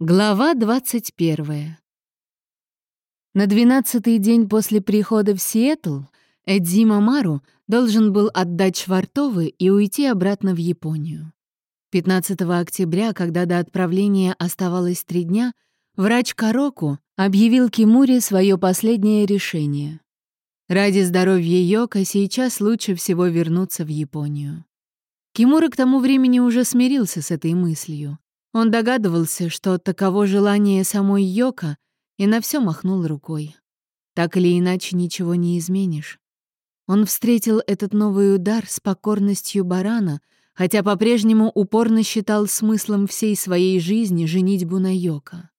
Глава 21. На двенадцатый день после прихода в Сиэтл Эдзима Мару должен был отдать Швартовы и уйти обратно в Японию. 15 октября, когда до отправления оставалось три дня, врач Кароку объявил Кимуре свое последнее решение. Ради здоровья Йока сейчас лучше всего вернуться в Японию. Кимура к тому времени уже смирился с этой мыслью. Он догадывался, что таково желание самой Йока, и на все махнул рукой. Так или иначе ничего не изменишь. Он встретил этот новый удар с покорностью барана, хотя по-прежнему упорно считал смыслом всей своей жизни женитьбу на Йока.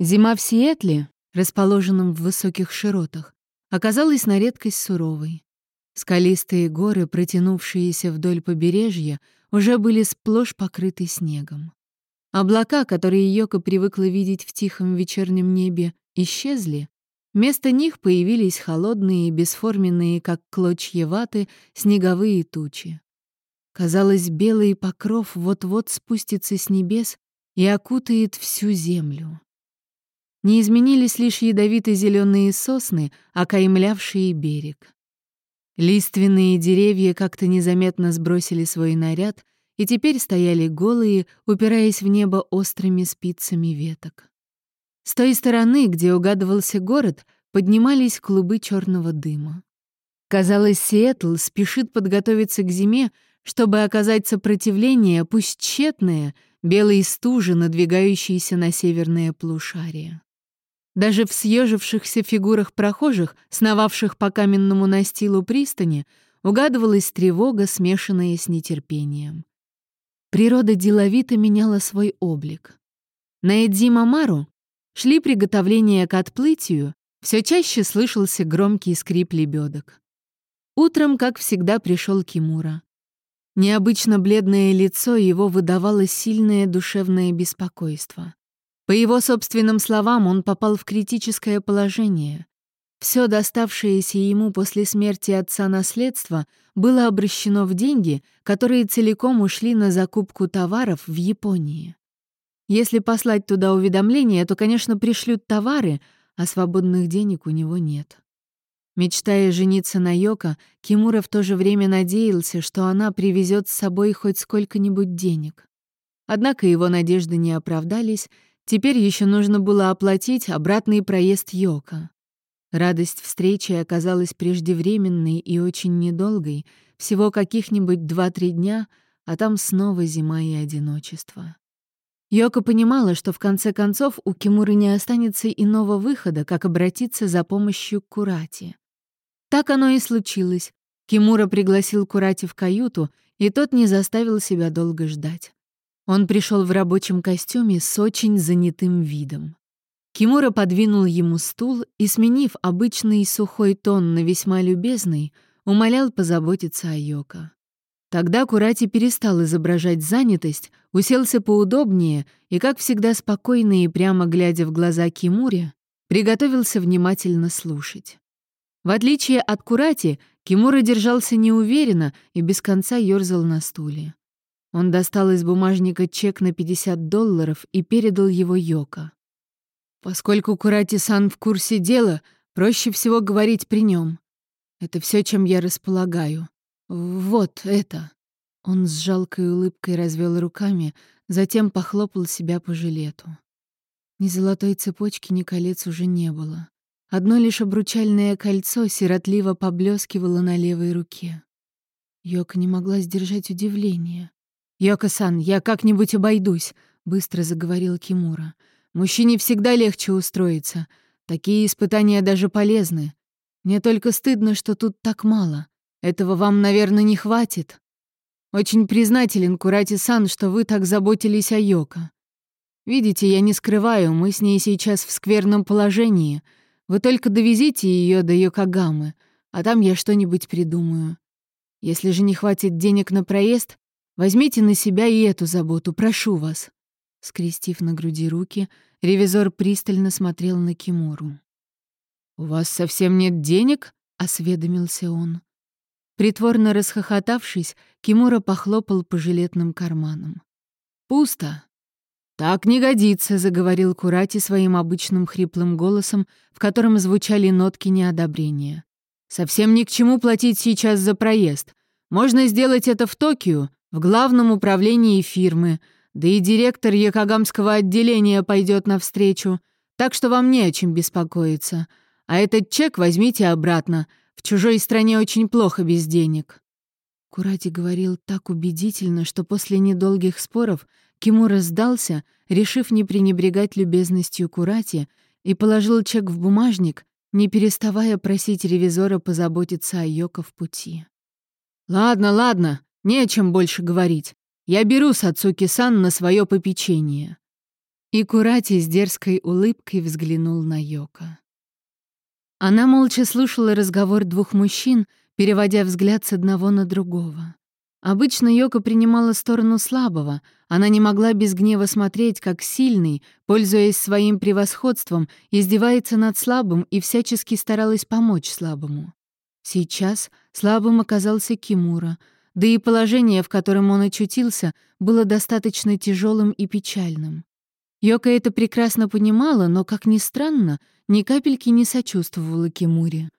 Зима в Сиэтле, расположенном в высоких широтах, оказалась на редкость суровой. Скалистые горы, протянувшиеся вдоль побережья, уже были сплошь покрыты снегом. Облака, которые Йока привыкла видеть в тихом вечернем небе, исчезли. Вместо них появились холодные, бесформенные, как клочья ваты, снеговые тучи. Казалось, белый покров вот-вот спустится с небес и окутает всю землю. Не изменились лишь ядовито зеленые сосны, окаймлявшие берег. Лиственные деревья как-то незаметно сбросили свой наряд, и теперь стояли голые, упираясь в небо острыми спицами веток. С той стороны, где угадывался город, поднимались клубы черного дыма. Казалось, Сиэтл спешит подготовиться к зиме, чтобы оказать сопротивление, пусть тщетное, белой стуже, надвигающейся на северное полушарие. Даже в съежившихся фигурах прохожих, сновавших по каменному настилу пристани, угадывалась тревога, смешанная с нетерпением. Природа деловито меняла свой облик. На Эдзима-Мару шли приготовления к отплытию, все чаще слышался громкий скрип лебедок. Утром, как всегда, пришел Кимура. Необычно бледное лицо его выдавало сильное душевное беспокойство. По его собственным словам, он попал в критическое положение. Все доставшееся ему после смерти отца наследство было обращено в деньги, которые целиком ушли на закупку товаров в Японии. Если послать туда уведомление, то, конечно, пришлют товары, а свободных денег у него нет. Мечтая жениться на Йоко, Кимура в то же время надеялся, что она привезет с собой хоть сколько-нибудь денег. Однако его надежды не оправдались, теперь еще нужно было оплатить обратный проезд Йоко. Радость встречи оказалась преждевременной и очень недолгой, всего каких-нибудь два-три дня, а там снова зима и одиночество. Йока понимала, что в конце концов у Кимуры не останется иного выхода, как обратиться за помощью к Курати. Так оно и случилось. Кимура пригласил Курати в каюту, и тот не заставил себя долго ждать. Он пришел в рабочем костюме с очень занятым видом. Кимура подвинул ему стул и, сменив обычный сухой тон на весьма любезный, умолял позаботиться о Йоко. Тогда Курати перестал изображать занятость, уселся поудобнее и, как всегда спокойно и прямо глядя в глаза Кимуре, приготовился внимательно слушать. В отличие от Курати, Кимура держался неуверенно и без конца ёрзал на стуле. Он достал из бумажника чек на 50 долларов и передал его Йоко. Поскольку Курати-сан в курсе дела, проще всего говорить при нем. Это все, чем я располагаю. Вот это. Он с жалкой улыбкой развел руками, затем похлопал себя по жилету. Ни золотой цепочки, ни колец уже не было. Одно лишь обручальное кольцо сиротливо поблескивало на левой руке. Йока не могла сдержать удивление. «Йока-сан, я как-нибудь обойдусь», — быстро заговорил Кимура. Мужчине всегда легче устроиться. Такие испытания даже полезны. Мне только стыдно, что тут так мало. Этого вам, наверное, не хватит. Очень признателен Курати-сан, что вы так заботились о Йоко. Видите, я не скрываю, мы с ней сейчас в скверном положении. Вы только довезите ее до Йокогамы, а там я что-нибудь придумаю. Если же не хватит денег на проезд, возьмите на себя и эту заботу, прошу вас. Скрестив на груди руки, ревизор пристально смотрел на Кимуру. «У вас совсем нет денег?» — осведомился он. Притворно расхохотавшись, Кимура похлопал по жилетным карманам. «Пусто. «Так не годится», — заговорил Курати своим обычным хриплым голосом, в котором звучали нотки неодобрения. «Совсем ни к чему платить сейчас за проезд. Можно сделать это в Токио, в главном управлении фирмы, да и директор Якогамского отделения пойдет навстречу, так что вам не о чем беспокоиться. А этот чек возьмите обратно. В чужой стране очень плохо без денег». Курати говорил так убедительно, что после недолгих споров Кимура сдался, решив не пренебрегать любезностью Курати, и положил чек в бумажник, не переставая просить ревизора позаботиться о Йоко в пути. «Ладно, ладно, не о чем больше говорить. Я беру Сацуки-сан на свое попечение». И Курати с дерзкой улыбкой взглянул на Йоко. Она молча слушала разговор двух мужчин, переводя взгляд с одного на другого. Обычно Йока принимала сторону слабого, она не могла без гнева смотреть, как сильный, пользуясь своим превосходством, издевается над слабым и всячески старалась помочь слабому. Сейчас слабым оказался Кимура, да и положение, в котором он очутился, было достаточно тяжелым и печальным. Йока это прекрасно понимала, но, как ни странно, ни капельки не сочувствовала Кимуре.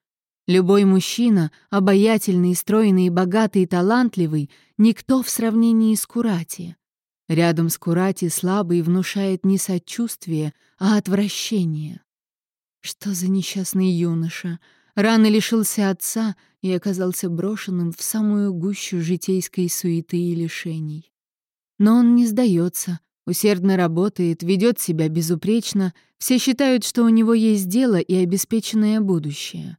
Любой мужчина, обаятельный, стройный, богатый и талантливый, никто в сравнении с Курати. Рядом с Курати слабый внушает не сочувствие, а отвращение. Что за несчастный юноша? Рано лишился отца и оказался брошенным в самую гущу житейской суеты и лишений. Но он не сдается, усердно работает, ведет себя безупречно, все считают, что у него есть дело и обеспеченное будущее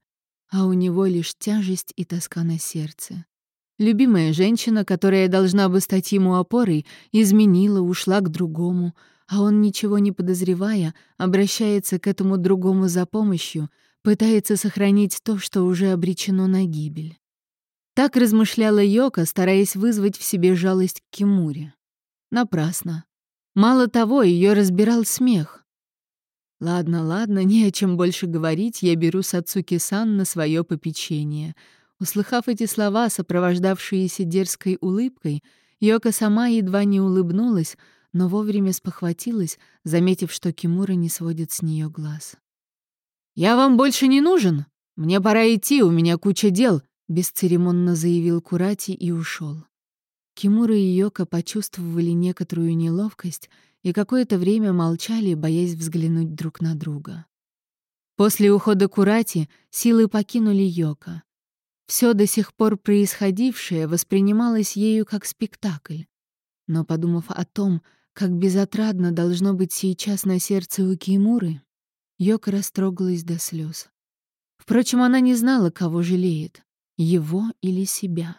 а у него лишь тяжесть и тоска на сердце. Любимая женщина, которая должна бы стать ему опорой, изменила, ушла к другому, а он, ничего не подозревая, обращается к этому другому за помощью, пытается сохранить то, что уже обречено на гибель. Так размышляла Йока, стараясь вызвать в себе жалость к Кимуре. Напрасно. Мало того, ее разбирал смех. Ладно, ладно, не о чем больше говорить, я беру Сацуки-сан на свое попечение. Услыхав эти слова, сопровождавшиеся дерзкой улыбкой, Йока сама едва не улыбнулась, но вовремя спохватилась, заметив, что Кимура не сводит с нее глаз. «Я вам больше не нужен? Мне пора идти, у меня куча дел», — бесцеремонно заявил Курати и ушел. Кимура и Йока почувствовали некоторую неловкость и какое-то время молчали, боясь взглянуть друг на друга. После ухода Курати силы покинули Йока. Все до сих пор происходившее воспринималось ею как спектакль. Но, подумав о том, как безотрадно должно быть сейчас на сердце у Кимуры, Йока растрогалась до слез. Впрочем, она не знала, кого жалеет — его или себя.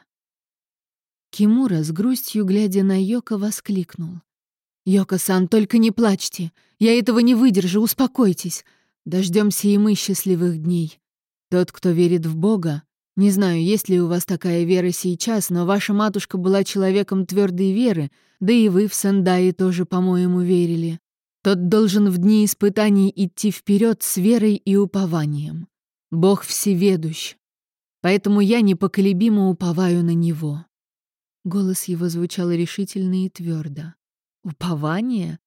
Кимура, с грустью глядя на Йока, воскликнул. «Йоко-сан, только не плачьте. Я этого не выдержу, успокойтесь. Дождемся и мы счастливых дней. Тот, кто верит в Бога, не знаю, есть ли у вас такая вера сейчас, но ваша матушка была человеком твердой веры, да и вы в Сандае тоже, по-моему, верили. Тот должен в дни испытаний идти вперед с верой и упованием. Бог всеведущ. Поэтому я непоколебимо уповаю на Него». Голос его звучал решительно и твердо. Упование?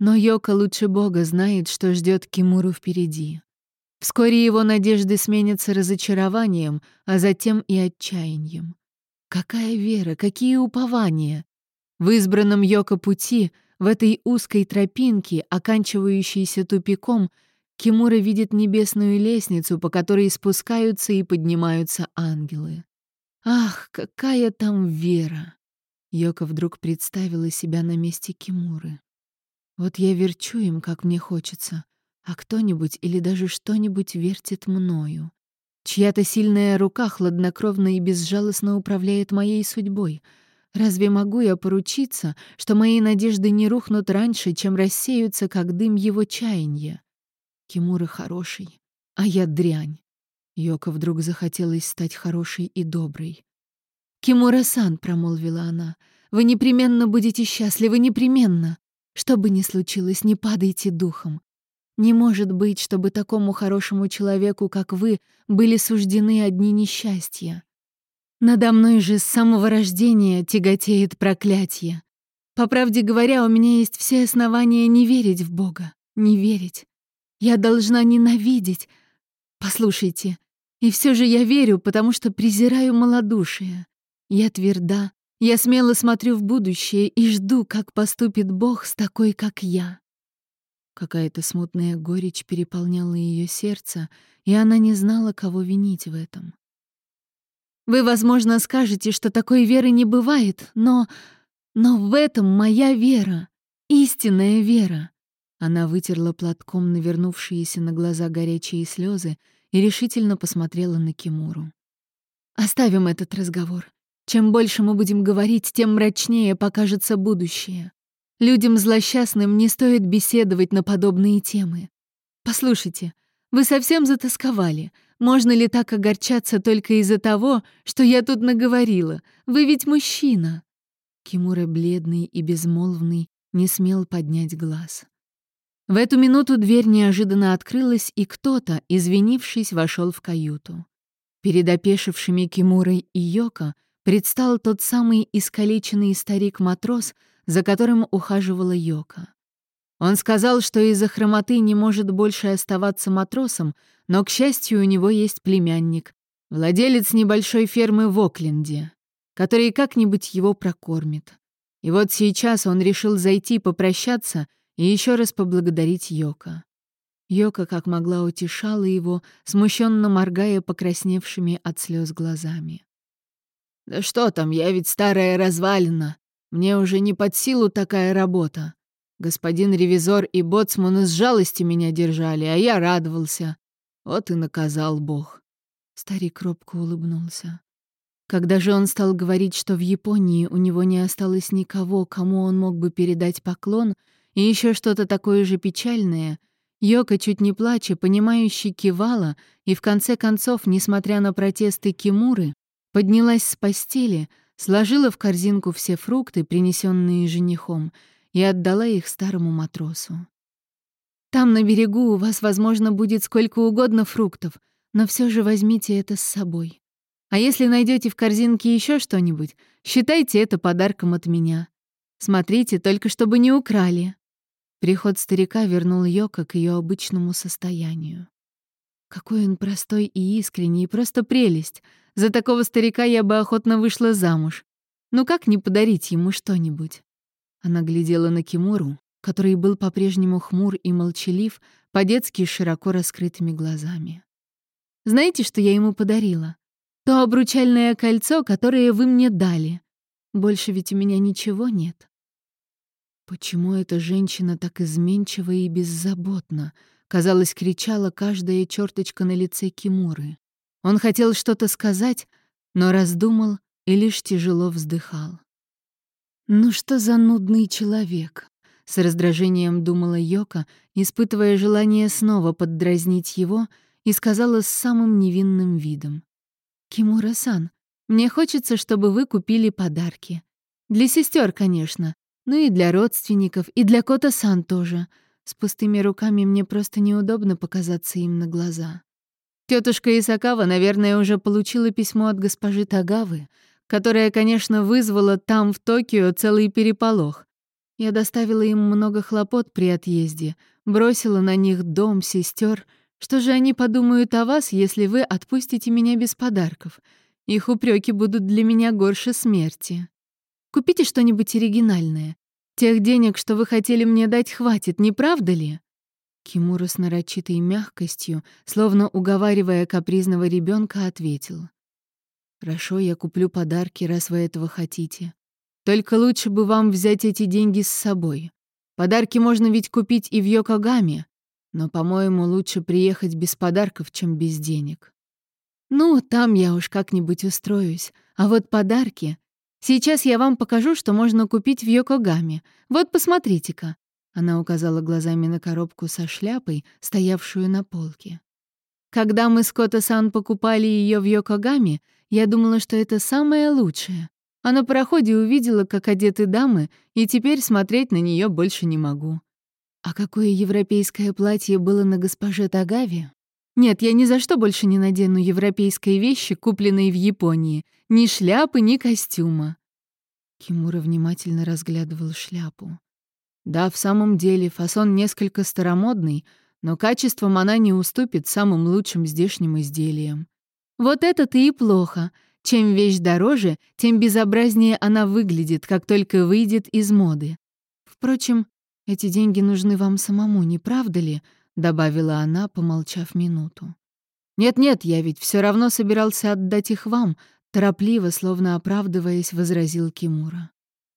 Но Йока лучше Бога знает, что ждет Кимуру впереди. Вскоре его надежды сменятся разочарованием, а затем и отчаянием. Какая вера, какие упования! В избранном Йока пути, в этой узкой тропинке, оканчивающейся тупиком, Кимура видит небесную лестницу, по которой спускаются и поднимаются ангелы. Ах, какая там вера! Йока вдруг представила себя на месте Кимуры. Вот я верчу им, как мне хочется, а кто-нибудь или даже что-нибудь вертит мною. Чья-то сильная рука хладнокровно и безжалостно управляет моей судьбой. Разве могу я поручиться, что мои надежды не рухнут раньше, чем рассеются, как дым его чаяния? Кимура хороший, а я дрянь. Йока вдруг захотелось стать хорошей и доброй. «Кимура-сан», — промолвила она, — «вы непременно будете счастливы, непременно. Что бы ни случилось, не падайте духом. Не может быть, чтобы такому хорошему человеку, как вы, были суждены одни несчастья. Надо мной же с самого рождения тяготеет проклятие. По правде говоря, у меня есть все основания не верить в Бога, не верить. Я должна ненавидеть. Послушайте, и все же я верю, потому что презираю малодушие. Я тверда, я смело смотрю в будущее и жду, как поступит Бог с такой, как я. Какая-то смутная горечь переполняла ее сердце, и она не знала, кого винить в этом. Вы, возможно, скажете, что такой веры не бывает, но... Но в этом моя вера, истинная вера. Она вытерла платком навернувшиеся на глаза горячие слезы и решительно посмотрела на Кимуру. «Оставим этот разговор. Чем больше мы будем говорить, тем мрачнее покажется будущее. Людям злосчастным не стоит беседовать на подобные темы. Послушайте, вы совсем затасковали. Можно ли так огорчаться только из-за того, что я тут наговорила? Вы ведь мужчина. Кимура, бледный и безмолвный, не смел поднять глаз. В эту минуту дверь неожиданно открылась, и кто-то, извинившись, вошел в каюту. Перед опешившими Кимурой и Йоко предстал тот самый искалеченный старик-матрос, за которым ухаживала Йока. Он сказал, что из-за хромоты не может больше оставаться матросом, но, к счастью, у него есть племянник, владелец небольшой фермы в Окленде, который как-нибудь его прокормит. И вот сейчас он решил зайти попрощаться и еще раз поблагодарить Йока. Йока как могла утешала его, смущенно моргая покрасневшими от слез глазами. «Да что там, я ведь старая развалина. Мне уже не под силу такая работа. Господин ревизор и боцман из жалости меня держали, а я радовался. Вот и наказал Бог». Старик робко улыбнулся. Когда же он стал говорить, что в Японии у него не осталось никого, кому он мог бы передать поклон, и еще что-то такое же печальное, Йока, чуть не плача, понимающе кивала, и в конце концов, несмотря на протесты Кимуры, Поднялась с постели, сложила в корзинку все фрукты, принесенные женихом, и отдала их старому матросу. «Там, на берегу, у вас, возможно, будет сколько угодно фруктов, но все же возьмите это с собой. А если найдете в корзинке еще что-нибудь, считайте это подарком от меня. Смотрите, только чтобы не украли». Приход старика вернул Йока к ее обычному состоянию. Какой он простой и искренний, просто прелесть — за такого старика я бы охотно вышла замуж. Ну как не подарить ему что-нибудь? Она глядела на Кимуру, который был по-прежнему хмур и молчалив, по-детски широко раскрытыми глазами. «Знаете, что я ему подарила? То обручальное кольцо, которое вы мне дали. Больше ведь у меня ничего нет». Почему эта женщина так изменчива и беззаботна? Казалось, кричала каждая черточка на лице Кимуры. Он хотел что-то сказать, но раздумал и лишь тяжело вздыхал. «Ну что за нудный человек?» — с раздражением думала Йока, испытывая желание снова поддразнить его, и сказала с самым невинным видом. «Кимура-сан, мне хочется, чтобы вы купили подарки. Для сестер, конечно, ну и для родственников, и для Кота-сан тоже. С пустыми руками мне просто неудобно показаться им на глаза». Тетушка Исакава, наверное, уже получила письмо от госпожи Тагавы, которое, конечно, вызвало там, в Токио, целый переполох. Я доставила им много хлопот при отъезде, бросила на них дом, сестер. Что же они подумают о вас, если вы отпустите меня без подарков? Их упреки будут для меня горше смерти. Купите что-нибудь оригинальное. Тех денег, что вы хотели мне дать, хватит, не правда ли? Кимура с нарочитой мягкостью, словно уговаривая капризного ребенка, ответил. «Хорошо, я куплю подарки, раз вы этого хотите. Только лучше бы вам взять эти деньги с собой. Подарки можно ведь купить и в Йокогаме, но, по-моему, лучше приехать без подарков, чем без денег. Ну, там я уж как-нибудь устроюсь. А вот подарки... Сейчас я вам покажу, что можно купить в Йокогаме. Вот посмотрите-ка. Она указала глазами на коробку со шляпой, стоявшую на полке. Когда мы с Кота-сан покупали ее в Йокогаме, я думала, что это самое лучшее. А на пароходе увидела, как одеты дамы, и теперь смотреть на нее больше не могу. А какое европейское платье было на госпоже Тагаве? Нет, я ни за что больше не надену европейские вещи, купленные в Японии. Ни шляпы, ни костюма. Кимура внимательно разглядывал шляпу. Да, в самом деле, фасон несколько старомодный, но качеством она не уступит самым лучшим здешним изделиям. Вот это-то и плохо. Чем вещь дороже, тем безобразнее она выглядит, как только выйдет из моды. Впрочем, эти деньги нужны вам самому, не правда ли? добавила она, помолчав минуту. Нет-нет, я ведь все равно собирался отдать их вам, торопливо, словно оправдываясь, возразил Кимура.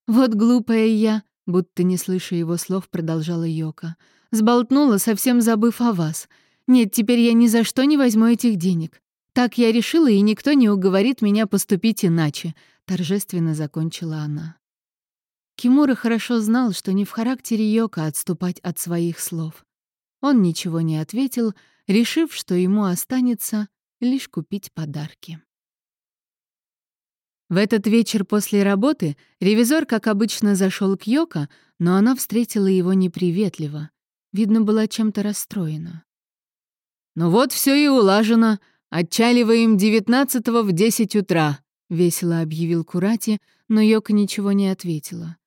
Вот глупая я, будто не слыша его слов, продолжала Йока. Сболтнула, совсем забыв о вас. Нет, теперь я ни за что не возьму этих денег. Так я решила, и никто не уговорит меня поступить иначе, торжественно закончила она. Кимура хорошо знал, что не в характере Йока отступать от своих слов. Он ничего не ответил, решив, что ему останется лишь купить подарки. В этот вечер после работы ревизор, как обычно, зашел к Йоко, но она встретила его неприветливо. Видно, была чем-то расстроена. «Ну вот все и улажено. Отчаливаем девятнадцатого в десять утра», — весело объявил Курати, но Йока ничего не ответила.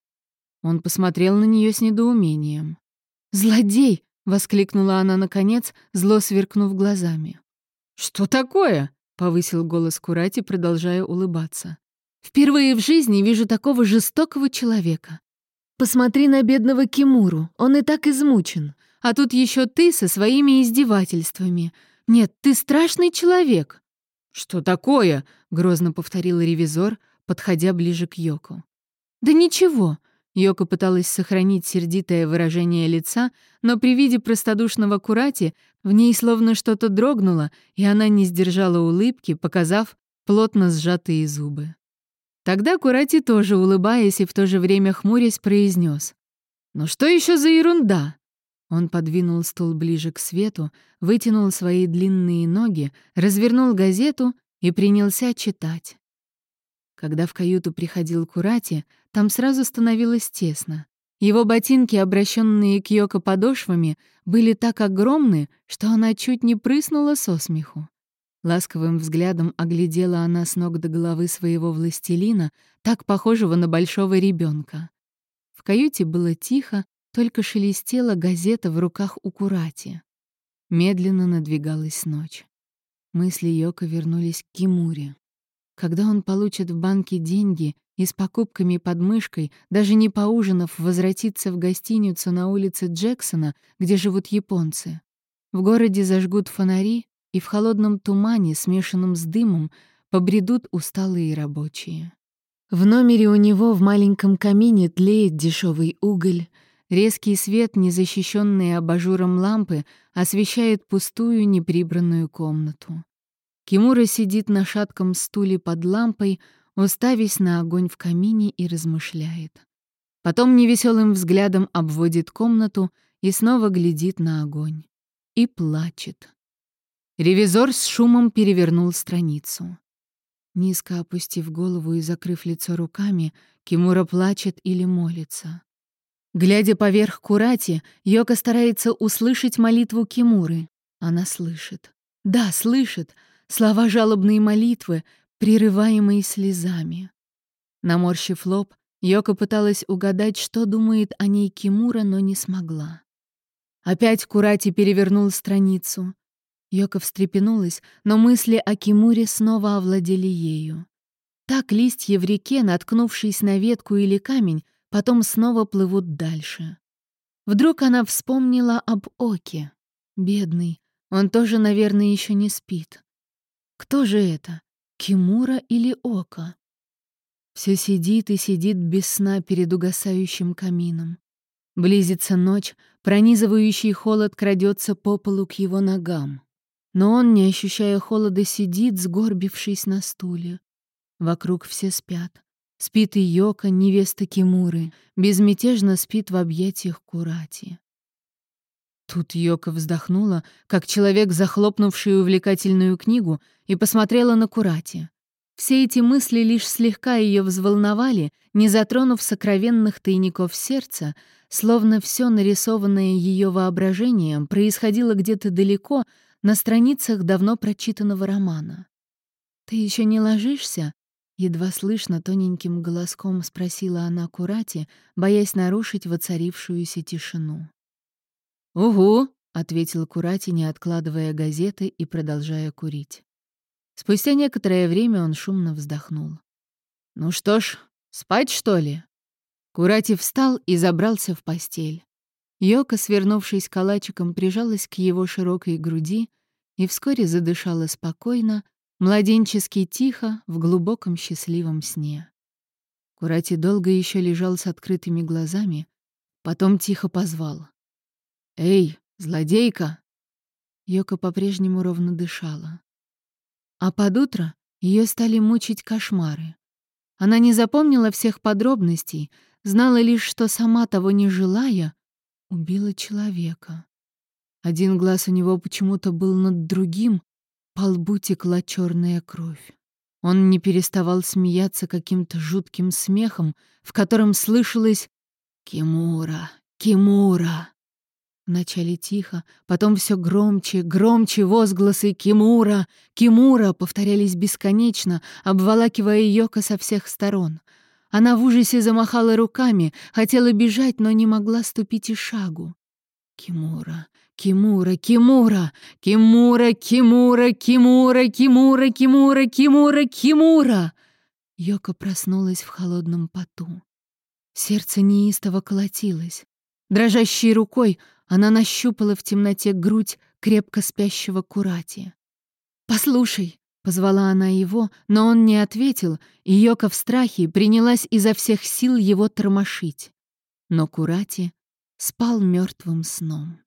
Он посмотрел на нее с недоумением. «Злодей!» — воскликнула она наконец, зло сверкнув глазами. «Что такое?» — повысил голос Курати, продолжая улыбаться. Впервые в жизни вижу такого жестокого человека. Посмотри на бедного Кимуру, он и так измучен. А тут еще ты со своими издевательствами. Нет, ты страшный человек. Что такое? грозно повторил ревизор, подходя ближе к Йоку. Да ничего. Йоко пыталась сохранить сердитое выражение лица, но при виде простодушного Курати в ней словно что-то дрогнуло, и она не сдержала улыбки, показав плотно сжатые зубы. Тогда Курати тоже, улыбаясь и в то же время хмурясь, произнес: «Ну что еще за ерунда?» Он подвинул стул ближе к свету, вытянул свои длинные ноги, развернул газету и принялся читать. Когда в каюту приходил Курати, там сразу становилось тесно. Его ботинки, обращенные к Йоко подошвами, были так огромны, что она чуть не прыснула со смеху. Ласковым взглядом оглядела она с ног до головы своего властелина, так похожего на большого ребенка. В каюте было тихо, только шелестела газета в руках у Курати. Медленно надвигалась ночь. Мысли Йока вернулись к Кимуре. Когда он получит в банке деньги и с покупками под мышкой, даже не поужинав, возвратится в гостиницу на улице Джексона, где живут японцы. В городе зажгут фонари, и в холодном тумане, смешанном с дымом, побредут усталые рабочие. В номере у него в маленьком камине тлеет дешевый уголь, резкий свет, незащищенный абажуром лампы, освещает пустую неприбранную комнату. Кимура сидит на шатком стуле под лампой, уставясь на огонь в камине и размышляет. Потом невеселым взглядом обводит комнату и снова глядит на огонь. И плачет. Ревизор с шумом перевернул страницу. Низко опустив голову и закрыв лицо руками, Кимура плачет или молится. Глядя поверх Курати, Йока старается услышать молитву Кимуры. Она слышит. Да, слышит. Слова жалобной молитвы, прерываемые слезами. Наморщив лоб, Йока пыталась угадать, что думает о ней Кимура, но не смогла. Опять Курати перевернул страницу. Йока встрепенулась, но мысли о Кимуре снова овладели ею. Так листья в реке, наткнувшись на ветку или камень, потом снова плывут дальше. Вдруг она вспомнила об Оке. Бедный, он тоже, наверное, еще не спит. Кто же это, Кимура или Ока? Все сидит и сидит без сна перед угасающим камином. Близится ночь, пронизывающий холод крадется по полу к его ногам. Но он, не ощущая холода, сидит, сгорбившись на стуле. Вокруг все спят. Спит и Йока, невеста Кимуры, безмятежно спит в объятиях Курати. Тут Йока вздохнула, как человек, захлопнувший увлекательную книгу, и посмотрела на Курати. Все эти мысли лишь слегка ее взволновали, не затронув сокровенных тайников сердца, словно все нарисованное ее воображением происходило где-то далеко, на страницах давно прочитанного романа. «Ты еще не ложишься?» Едва слышно тоненьким голоском спросила она Курати, боясь нарушить воцарившуюся тишину. «Угу», — ответил Курати, не откладывая газеты и продолжая курить. Спустя некоторое время он шумно вздохнул. «Ну что ж, спать, что ли?» Курати встал и забрался в постель. Йока, свернувшись калачиком, прижалась к его широкой груди и вскоре задышала спокойно, младенчески тихо, в глубоком счастливом сне. Курати долго еще лежал с открытыми глазами, потом тихо позвал. «Эй, злодейка!» Йока по-прежнему ровно дышала. А под утро ее стали мучить кошмары. Она не запомнила всех подробностей, знала лишь, что сама того не желая, убила человека. Один глаз у него почему-то был над другим, по лбу текла черная кровь. Он не переставал смеяться каким-то жутким смехом, в котором слышалось «Кимура! Кимура!». Вначале тихо, потом все громче, громче возгласы «Кимура! Кимура!» повторялись бесконечно, обволакивая Йока со всех сторон. Она в ужасе замахала руками, хотела бежать, но не могла ступить и шагу. «Кимура! Кимура! Кимура! Кимура! Кимура! Кимура! Кимура! Кимура! Кимура! Кимура!» Йока проснулась в холодном поту. Сердце неистово колотилось. Дрожащей рукой она нащупала в темноте грудь крепко спящего Курати. «Послушай!» — позвала она его, но он не ответил, и Йока в страхе принялась изо всех сил его тормошить. Но Курати спал мертвым сном.